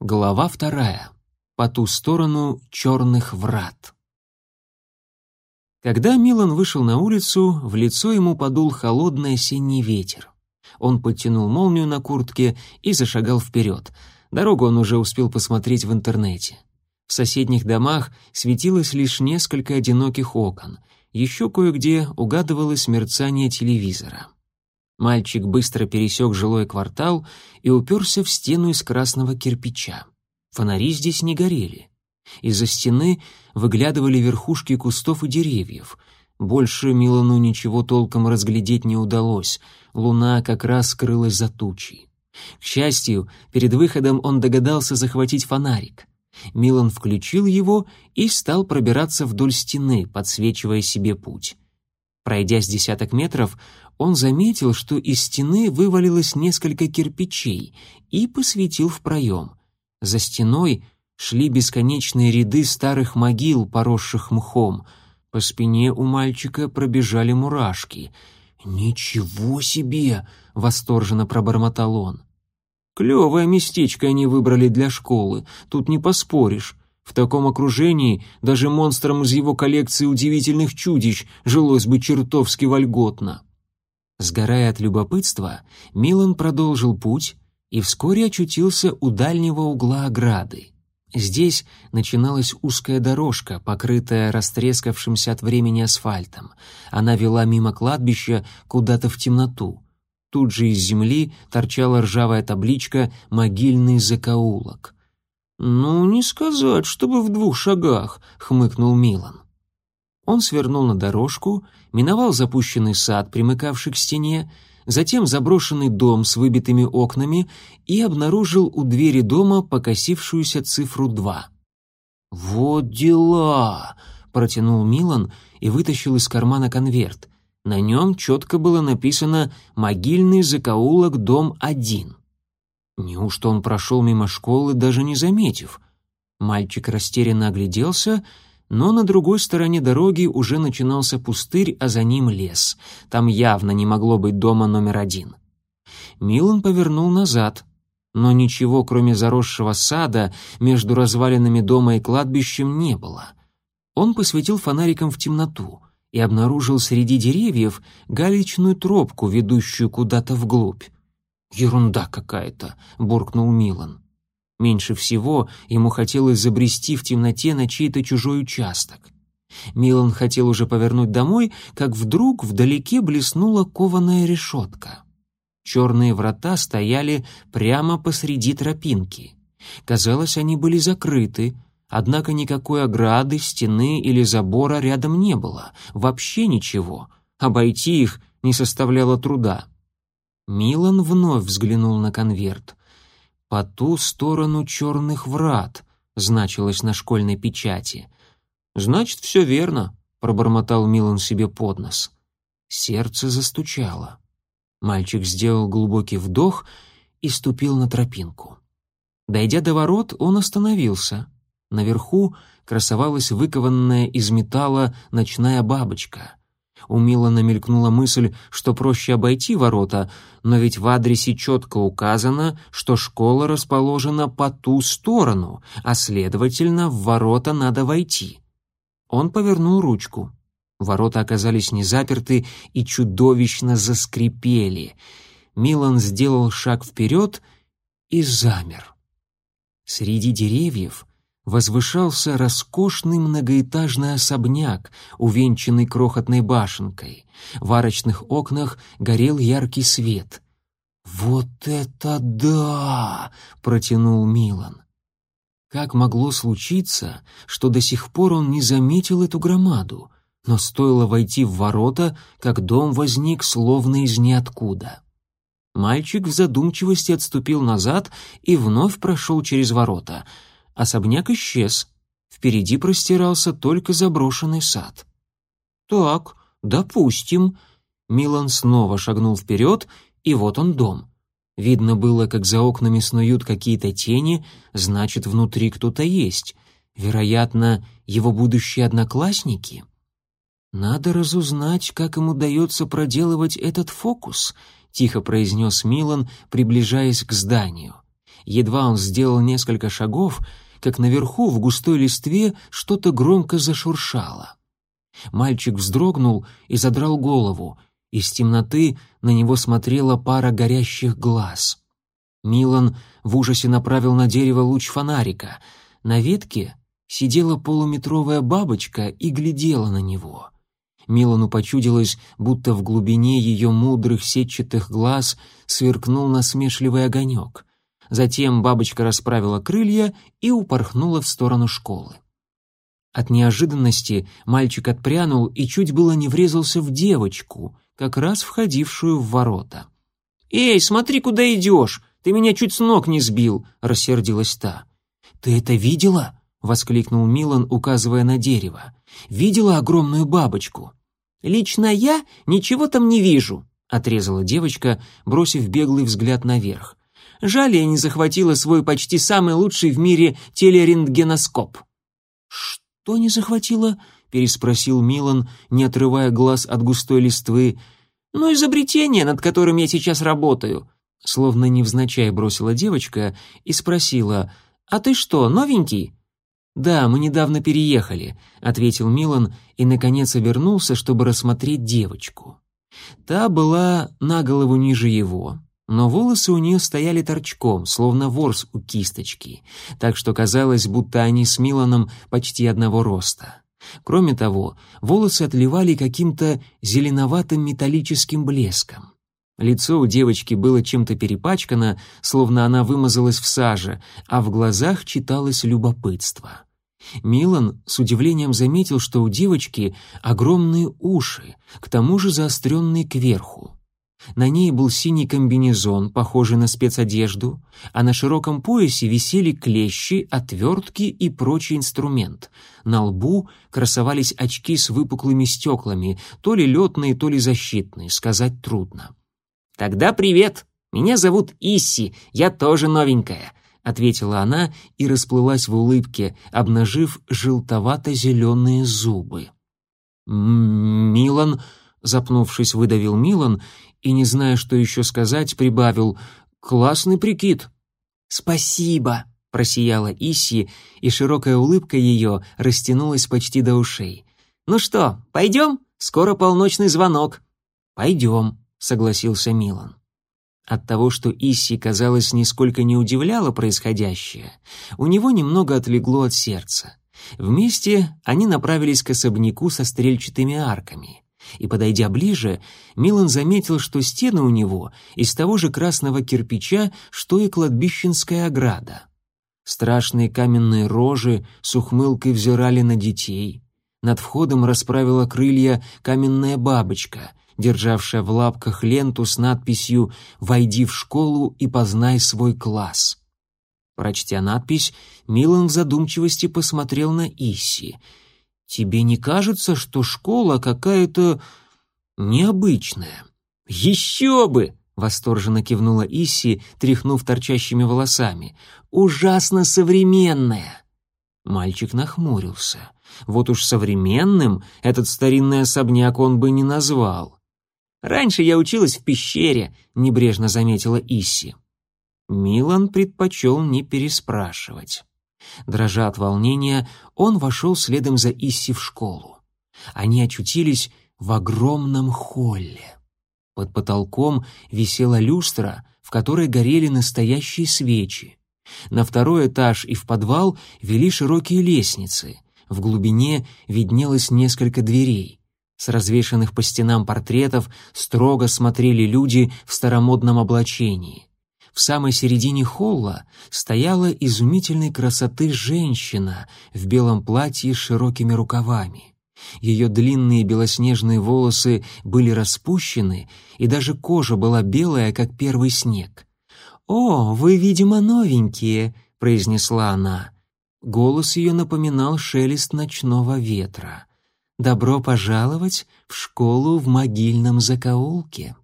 Глава вторая. По ту сторону черных врат. Когда Милан вышел на улицу, в лицо ему подул холодный осенний ветер. Он подтянул молнию на куртке и зашагал вперед. Дорогу он уже успел посмотреть в интернете. В соседних домах светилось лишь несколько одиноких окон. Еще кое-где угадывалось мерцание телевизора. Мальчик быстро пересек жилой квартал и уперся в стену из красного кирпича. Фонари здесь не горели. Из-за стены выглядывали верхушки кустов и деревьев. Больше Милану ничего толком разглядеть не удалось. Луна как раз скрылась за тучей. К счастью, перед выходом он догадался захватить фонарик. Милан включил его и стал пробираться вдоль стены, подсвечивая себе путь. Пройдя с десяток метров, он заметил, что из стены вывалилось несколько кирпичей и посветил в проем. За стеной шли бесконечные ряды старых могил, поросших мхом. По спине у мальчика пробежали мурашки. «Ничего себе!» — восторженно пробормотал он. «Клевое местечко они выбрали для школы, тут не поспоришь. В таком окружении даже монстрам из его коллекции удивительных чудищ жилось бы чертовски вольготно. Сгорая от любопытства, Милан продолжил путь и вскоре очутился у дальнего угла ограды. Здесь начиналась узкая дорожка, покрытая растрескавшимся от времени асфальтом. Она вела мимо кладбища куда-то в темноту. Тут же из земли торчала ржавая табличка «Могильный закоулок». «Ну, не сказать, чтобы в двух шагах», — хмыкнул Милан. Он свернул на дорожку, миновал запущенный сад, примыкавший к стене, затем заброшенный дом с выбитыми окнами и обнаружил у двери дома покосившуюся цифру два. «Вот дела!» — протянул Милан и вытащил из кармана конверт. На нем четко было написано «Могильный закоулок, дом один». Неужто он прошел мимо школы, даже не заметив? Мальчик растерянно огляделся, но на другой стороне дороги уже начинался пустырь, а за ним лес. Там явно не могло быть дома номер один. Милан повернул назад, но ничего, кроме заросшего сада, между развалинами дома и кладбищем не было. Он посветил фонариком в темноту и обнаружил среди деревьев галечную тропку, ведущую куда-то вглубь. «Ерунда какая-то», — буркнул Милан. Меньше всего ему хотелось забрести в темноте на чей-то чужой участок. Милан хотел уже повернуть домой, как вдруг вдалеке блеснула кованая решетка. Черные врата стояли прямо посреди тропинки. Казалось, они были закрыты, однако никакой ограды, стены или забора рядом не было, вообще ничего. Обойти их не составляло труда. Милан вновь взглянул на конверт. «По ту сторону черных врат», — значилось на школьной печати. «Значит, все верно», — пробормотал Милан себе под нос. Сердце застучало. Мальчик сделал глубокий вдох и ступил на тропинку. Дойдя до ворот, он остановился. Наверху красовалась выкованная из металла ночная бабочка — у Милана мелькнула мысль, что проще обойти ворота, но ведь в адресе четко указано, что школа расположена по ту сторону, а следовательно, в ворота надо войти. Он повернул ручку. Ворота оказались не заперты и чудовищно заскрипели. Милан сделал шаг вперед и замер. Среди деревьев возвышался роскошный многоэтажный особняк, увенчанный крохотной башенкой. В арочных окнах горел яркий свет. «Вот это да!» — протянул Милан. Как могло случиться, что до сих пор он не заметил эту громаду, но стоило войти в ворота, как дом возник словно из ниоткуда. Мальчик в задумчивости отступил назад и вновь прошел через ворота — Особняк исчез. Впереди простирался только заброшенный сад. «Так, допустим». Милан снова шагнул вперед, и вот он дом. Видно было, как за окнами снуют какие-то тени, значит, внутри кто-то есть. Вероятно, его будущие одноклассники. «Надо разузнать, как им удается проделывать этот фокус», — тихо произнес Милан, приближаясь к зданию. Едва он сделал несколько шагов, как наверху в густой листве что-то громко зашуршало. Мальчик вздрогнул и задрал голову. Из темноты на него смотрела пара горящих глаз. Милан в ужасе направил на дерево луч фонарика. На ветке сидела полуметровая бабочка и глядела на него. Милану почудилось, будто в глубине ее мудрых сетчатых глаз сверкнул насмешливый огонек. Затем бабочка расправила крылья и упорхнула в сторону школы. От неожиданности мальчик отпрянул и чуть было не врезался в девочку, как раз входившую в ворота. «Эй, смотри, куда идешь! Ты меня чуть с ног не сбил!» — рассердилась та. «Ты это видела?» — воскликнул Милан, указывая на дерево. «Видела огромную бабочку?» «Лично я ничего там не вижу», — отрезала девочка, бросив беглый взгляд наверх. «Жаль, я не захватила свой почти самый лучший в мире телерентгеноскоп». «Что не захватила?» — переспросил Милан, не отрывая глаз от густой листвы. «Ну, изобретение, над которым я сейчас работаю», — словно невзначай бросила девочка и спросила, «А ты что, новенький?» «Да, мы недавно переехали», — ответил Милан и, наконец, обернулся, чтобы рассмотреть девочку. Та была на голову ниже его, но волосы у нее стояли торчком, словно ворс у кисточки, так что казалось, будто они с Миланом почти одного роста. Кроме того, волосы отливали каким-то зеленоватым металлическим блеском. Лицо у девочки было чем-то перепачкано, словно она вымазалась в саже, а в глазах читалось любопытство. Милан с удивлением заметил, что у девочки огромные уши, к тому же заостренные кверху. На ней был синий комбинезон, похожий на спецодежду, а на широком поясе висели клещи, отвертки и прочий инструмент. На лбу красовались очки с выпуклыми стеклами, то ли летные, то ли защитные, сказать трудно. «Тогда привет! Меня зовут Исси, я тоже новенькая ответила она и расплылась в улыбке, обнажив желтовато-зеленые зубы. «Милан», запнувшись, выдавил Милан и, не зная, что еще сказать, прибавил «Классный прикид». «Спасибо», — просияла Исси, и широкая улыбка ее растянулась почти до ушей. «Ну что, пойдем? Скоро полночный звонок». «Пойдем», — согласился Милан. От того, что Исси, казалось, нисколько не удивляло происходящее, у него немного отлегло от сердца. Вместе они направились к особняку со стрельчатыми арками. И, подойдя ближе, Милан заметил, что стены у него из того же красного кирпича, что и кладбищенская ограда. Страшные каменные рожи с ухмылкой взирали на детей. Над входом расправила крылья каменная бабочка — державшая в лапках ленту с надписью «Войди в школу и познай свой класс». Прочтя надпись, Милан в задумчивости посмотрел на Исси. «Тебе не кажется, что школа какая-то необычная?» «Еще бы!» — восторженно кивнула Исси, тряхнув торчащими волосами. «Ужасно современная!» Мальчик нахмурился. Вот уж современным этот старинный особняк он бы не назвал. Раньше я училась в пещере», — небрежно заметила Исси. Милан предпочел не переспрашивать. Дрожа от волнения, он вошел следом за Исси в школу. Они очутились в огромном холле. Под потолком висела люстра, в которой горели настоящие свечи. На второй этаж и в подвал вели широкие лестницы. В глубине виднелось несколько дверей. С развешанных по стенам портретов строго смотрели люди в старомодном облачении. В самой середине холла стояла изумительной красоты женщина в белом платье с широкими рукавами. Ее длинные белоснежные волосы были распущены, и даже кожа была белая, как первый снег. «О, вы, видимо, новенькие», — произнесла она. Голос ее напоминал шелест ночного ветра. Добро пожаловать в школу в могильном закоулке.